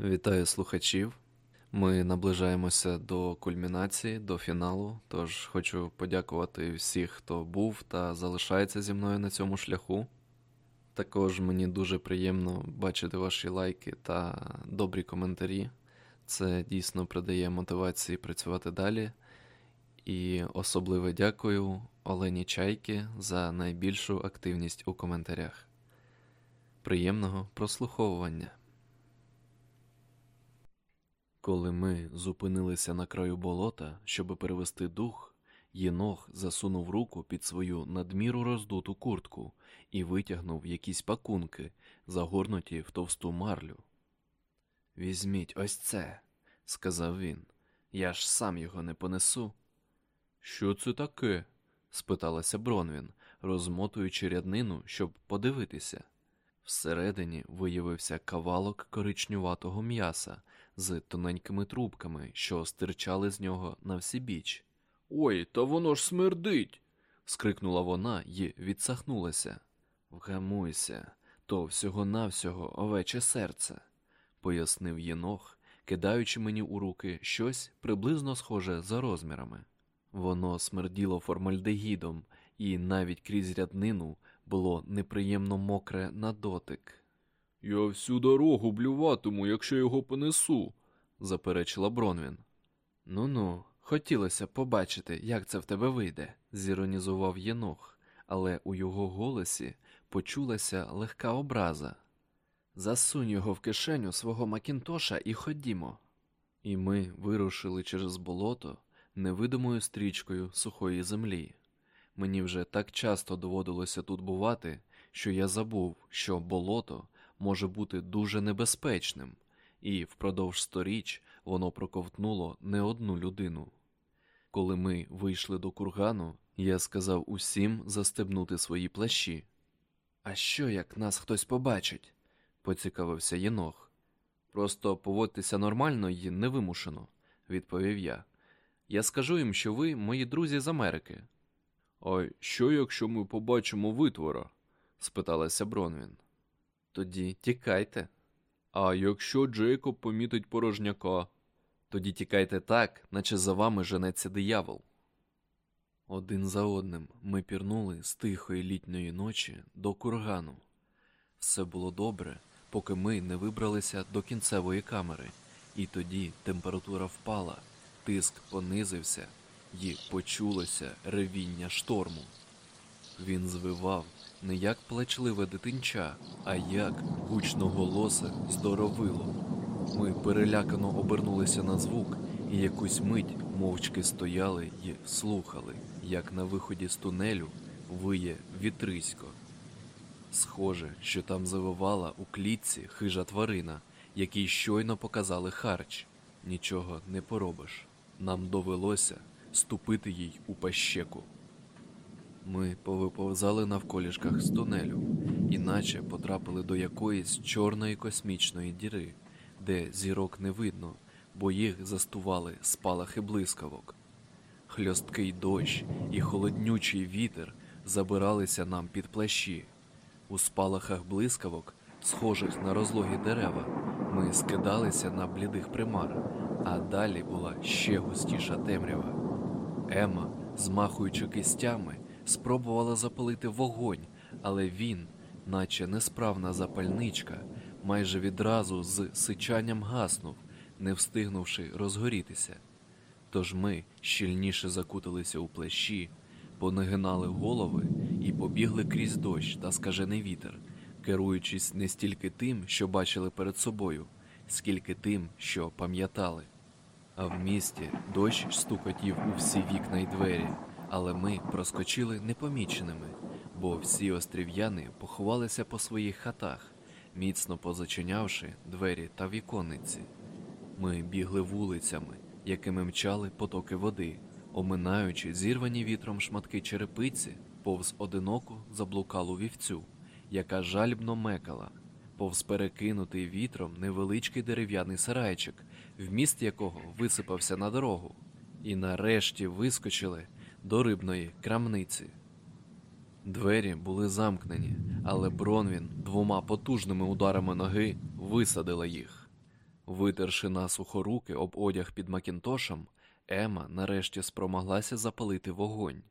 Вітаю слухачів. Ми наближаємося до кульмінації, до фіналу. Тож хочу подякувати всіх, хто був та залишається зі мною на цьому шляху. Також мені дуже приємно бачити ваші лайки та добрі коментарі. Це дійсно придає мотивації працювати далі. І особливе дякую Олені Чайки за найбільшу активність у коментарях. Приємного прослуховування. Коли ми зупинилися на краю болота, щоб перевести дух, Єнох засунув руку під свою надміру роздуту куртку і витягнув якісь пакунки, загорнуті в товсту марлю. Візьміть ось це, сказав він. Я ж сам його не понесу. Що це таке? спиталася Бронвін, розмотуючи ряднину, щоб подивитися. Всередині виявився кавалок коричнюватого м'яса з тоненькими трубками, що стирчали з нього на всі біч. Ой, та воно ж смердить. скрикнула вона і відсахнулася. Вгамуйся, то всього-навсього овече серце, пояснив Єнох, кидаючи мені у руки щось приблизно схоже за розмірами. Воно смерділо формальдегідом, і навіть крізь ряднину було неприємно мокре на дотик. Я всю дорогу блюватиму, якщо його понесу, заперечила Бронвін. Ну ну, хотілося побачити, як це в тебе вийде, зіронізував Єнох, але у його голосі почулася легка образа. Засунь його в кишеню свого Макінтоша і ходімо. І ми вирушили через болото невидимою стрічкою сухої землі. Мені вже так часто доводилося тут бувати, що я забув, що болото може бути дуже небезпечним, і впродовж сторіч воно проковтнуло не одну людину. Коли ми вийшли до кургану, я сказав усім застебнути свої плащі. А що, як нас хтось побачить? поцікавився Єнох. Просто поводьтеся нормально і невимушено, відповів я. Я скажу їм, що ви мої друзі з Америки. А що, якщо ми побачимо витвора? спиталася Бронвін. Тоді тікайте. А якщо Джейкоб помітить порожняка, тоді тікайте так, наче за вами женеться диявол. Один за одним ми пірнули з тихої літньої ночі до кургану. Все було добре, поки ми не вибралися до кінцевої камери, і тоді температура впала, тиск понизився, і почулося ревіння шторму. Він звивав не як плачливе дитинча, а як гучноголосе здоровило. Ми перелякано обернулися на звук і якусь мить мовчки стояли й слухали, як на виході з тунелю виє вітрисько. Схоже, що там завивала у клітці хижа тварина, якій щойно показали харч. Нічого не поробиш. Нам довелося ступити їй у пащеку. Ми повиповзали навколішках з тунелю, іначе потрапили до якоїсь чорної космічної діри, де зірок не видно, бо їх застували спалахи блискавок. Хльосткий дощ і холоднючий вітер забиралися нам під плащі. У спалахах блискавок, схожих на розлогі дерева, ми скидалися на блідих примар, а далі була ще густіша темрява. Ема, змахуючи кистями, спробувала запалити вогонь, але він, наче несправна запальничка, майже відразу з сичанням гаснув, не встигнувши розгорітися. Тож ми щільніше закуталися у плащі, понагинали голови і побігли крізь дощ та скажений вітер, керуючись не стільки тим, що бачили перед собою, скільки тим, що пам'ятали. А в місті дощ стукотів у всі вікна й двері, але ми проскочили непоміченими, бо всі острів'яни поховалися по своїх хатах, міцно позачинявши двері та віконниці. Ми бігли вулицями, якими мчали потоки води, оминаючи зірвані вітром шматки черепиці, повз одиноку заблукалу вівцю, яка жальбно мекала, повз перекинутий вітром невеличкий дерев'яний сарайчик, вміст якого висипався на дорогу, і нарешті вискочили до рибної крамниці. Двері були замкнені, але Бронвін двома потужними ударами ноги висадила їх. Витерши насухо руки об одяг під Макінтошем, Ема нарешті спромоглася запалити вогонь.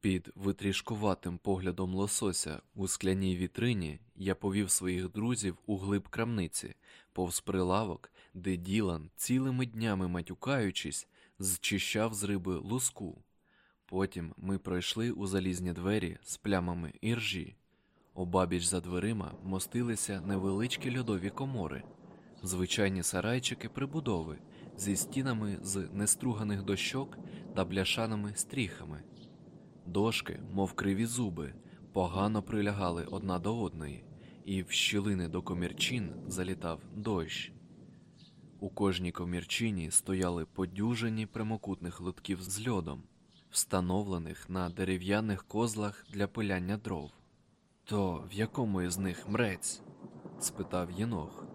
Під витрішкуватим поглядом лосося у скляній вітрині я повів своїх друзів у глиб крамниці, повз прилавок, де Ділан, цілими днями матюкаючись, зчищав з риби луску. Потім ми пройшли у залізні двері з плямами іржі. Обабіч за дверима мостилися невеличкі льодові комори, звичайні сарайчики прибудови зі стінами з неструганих дощок та бляшаними стріхами. Дошки, мов криві зуби, погано прилягали одна до одної, і в щілини до комірчин залітав дощ. У кожній комірчині стояли подюжені прямокутних лотків з льодом, встановлених на дерев'яних козлах для пиляння дров. То в якому із них мрець? спитав Єнох.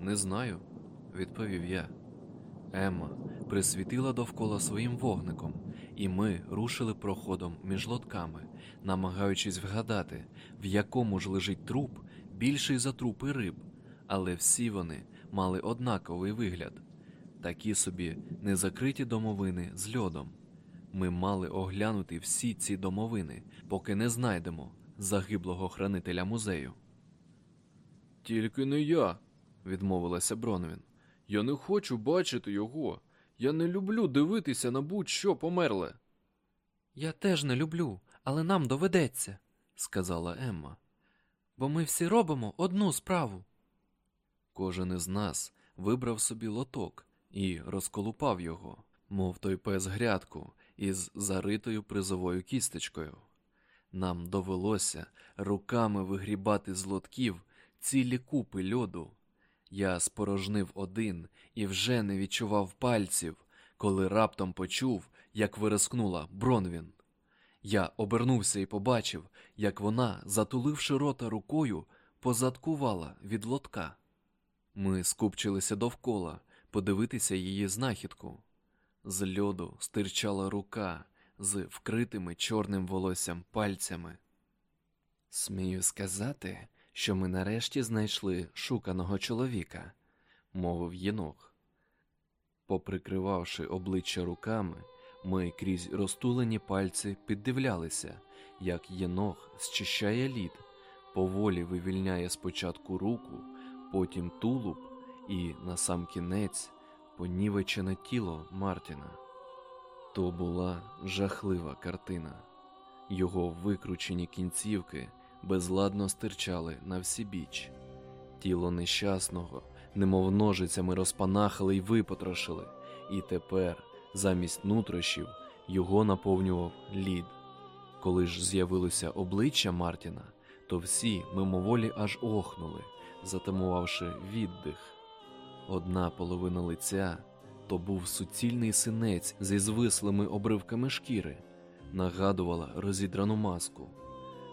Не знаю, відповів я. Емма присвітила довкола своїм вогником, і ми рушили проходом між лотками, намагаючись вгадати, в якому ж лежить труп більший за трупи риб, але всі вони мали однаковий вигляд, такі собі незакриті домовини з льодом. Ми мали оглянути всі ці домовини, поки не знайдемо загиблого хранителя музею. Тільки не я, відмовилася Бронвін. Я не хочу бачити його. Я не люблю дивитися на будь-що померле. Я теж не люблю, але нам доведеться, сказала Емма. Бо ми всі робимо одну справу. Кожен із нас вибрав собі лоток і розколупав його, мов той пес грядку із заритою призовою кісточкою. Нам довелося руками вигрібати з лотків цілі купи льоду. Я спорожнив один і вже не відчував пальців, коли раптом почув, як вирискнула Бронвін. Я обернувся і побачив, як вона, затуливши рота рукою, позадкувала від лотка. Ми скупчилися довкола подивитися її знахідку. З льоду стирчала рука з вкритими чорним волоссям пальцями. Смію сказати, що ми нарешті знайшли шуканого чоловіка, мовив єнох. Поприкривавши обличчя руками, ми крізь розтулені пальці піддивлялися, як єнох зчищає лід, поволі вивільняє спочатку руку, потім тулуб і, насамкінець, понівечене тіло Мартіна. То була жахлива картина. Його викручені кінцівки безладно стирчали на всі біч. Тіло нещасного, немов ножицями розпанахали й випотрошили, і тепер, замість нутрощів, його наповнював лід. Коли ж з'явилося обличчя Мартіна, то всі мимоволі аж охнули, затамувавши віддих. Одна половина лиця то був суцільний синець зі звислими обривками шкіри, нагадувала розідрану маску.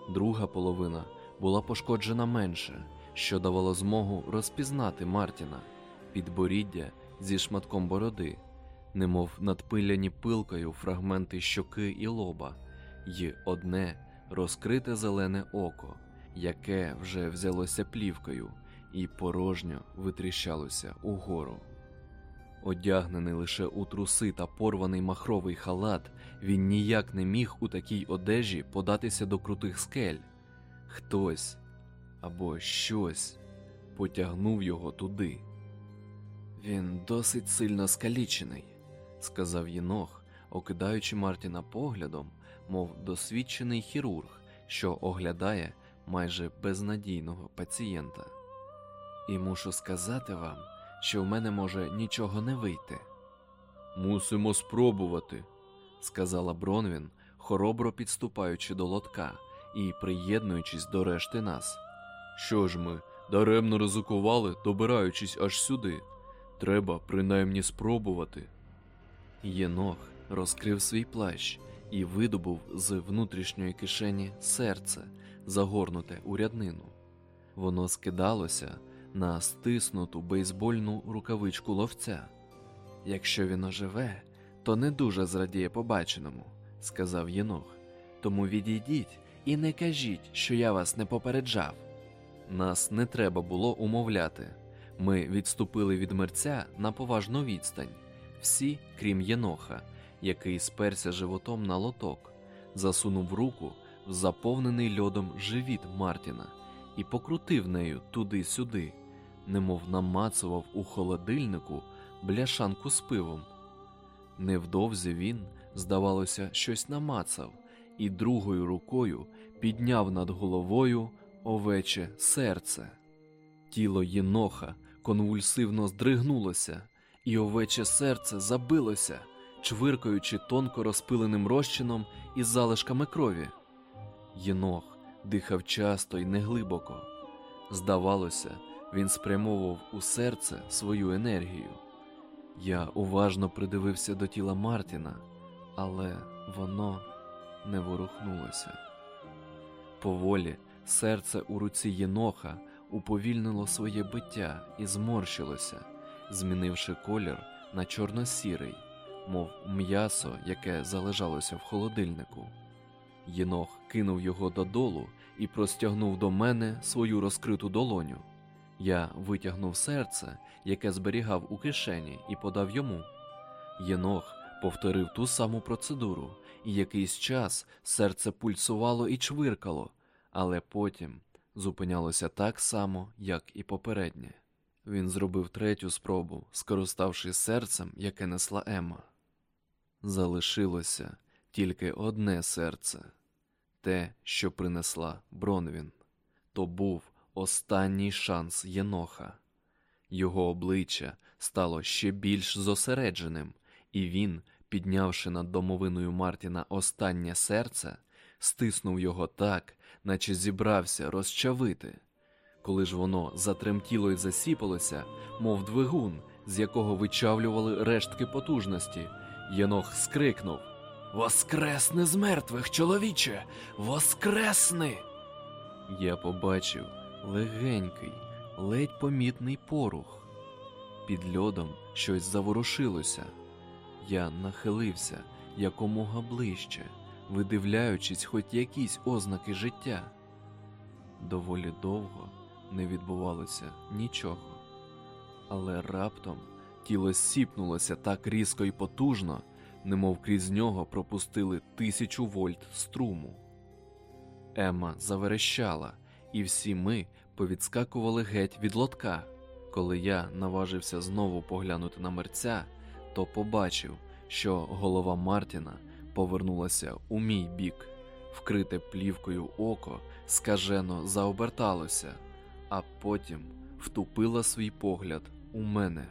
Друга половина була пошкоджена менше, що давало змогу розпізнати Мартіна, підборіддя зі шматком бороди, немов надпиляні пилкою фрагменти щоки і лоба, й одне розкрите зелене око, яке вже взялося плівкою і порожньо витріщалося угору. Одягнений лише у труси та порваний махровий халат, він ніяк не міг у такій одежі податися до крутих скель. Хтось або щось потягнув його туди. Він досить сильно скалічений, сказав Єнох, окидаючи Мартіна поглядом, мов досвідчений хірург, що оглядає майже безнадійного пацієнта. І мушу сказати вам що в мене може нічого не вийти. Мусимо спробувати, сказала Бронвін, хоробро підступаючи до лотка і приєднуючись до решти нас. Що ж ми даремно ризикували, добираючись аж сюди. Треба принаймні спробувати. Єнох розкрив свій плащ і видобув з внутрішньої кишені серце, загорнуте у ряднину. Воно скидалося на стиснуту бейсбольну рукавичку ловця. Якщо він оживе, то не дуже зрадіє побаченому, сказав Єнох. Тому відійдіть і не кажіть, що я вас не попереджав. Нас не треба було умовляти. Ми відступили від мерця на поважну відстань, всі, крім Єноха, який сперся животом на лоток, засунув руку в заповнений льодом живіт Мартіна і покрутив нею туди-сюди, немов намацував у холодильнику бляшанку з пивом. Невдовзі він, здавалося, щось намацав і другою рукою підняв над головою овече серце. Тіло єноха конвульсивно здригнулося, і овече серце забилося, чвиркаючи тонко розпиленим розчином із залишками крові. Єнох дихав часто і неглибоко. Здавалося, він спрямовував у серце свою енергію. Я уважно придивився до тіла Мартіна, але воно не ворухнулося. Поволі серце у руці Єноха уповільнило своє биття і зморщилося, змінивши колір на чорно-сірий, мов м'ясо, яке залежалося в холодильнику. Єнох кинув його додолу і простягнув до мене свою розкриту долоню. Я витягнув серце, яке зберігав у кишені, і подав йому. Єнох повторив ту саму процедуру, і якийсь час серце пульсувало і чвиркало, але потім зупинялося так само, як і попереднє. Він зробив третю спробу, скориставшись серцем, яке несла Емма. Залишилося тільки одне серце те, що принесла Бронвін. То був останній шанс Єноха. Його обличчя стало ще більш зосередженим, і він, піднявши над домовиною Мартіна останнє серце, стиснув його так, наче зібрався розчавити. Коли ж воно затремтіло і засіпалося, мов двигун, з якого вичавлювали рештки потужності, Єнох скрикнув Воскресни з мертвих, чоловіче! Воскресни! Я побачив легенький, ледь помітний порух. Під льодом щось заворушилося. Я нахилився якомога ближче, видивляючись хоч якісь ознаки життя. Доволі довго не відбувалося нічого, але раптом тіло сіпнулося так різко і потужно, немов крізь нього пропустили тисячу вольт струму. Емма заверещала, і всі ми повідскакували геть від лотка. Коли я наважився знову поглянути на мерця, то побачив, що голова Мартіна повернулася у мій бік, вкрите плівкою око скажено заоберталося, а потім втупила свій погляд у мене.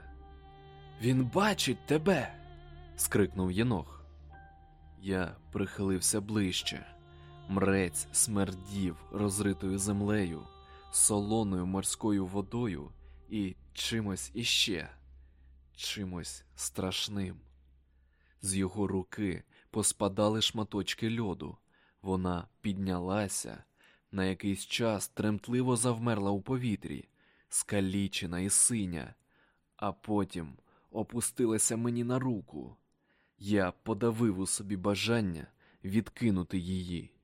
Він бачить тебе. скрикнув Єнох. Я прихилився ближче. Мрець смердів розритою землею, солоною морською водою і чимось іще, чимось страшним. З його руки поспадали шматочки льоду. Вона піднялася, на якийсь час тремтливо завмерла у повітрі, скалічена і синя, а потім опустилася мені на руку. Я подавив у собі бажання відкинути її.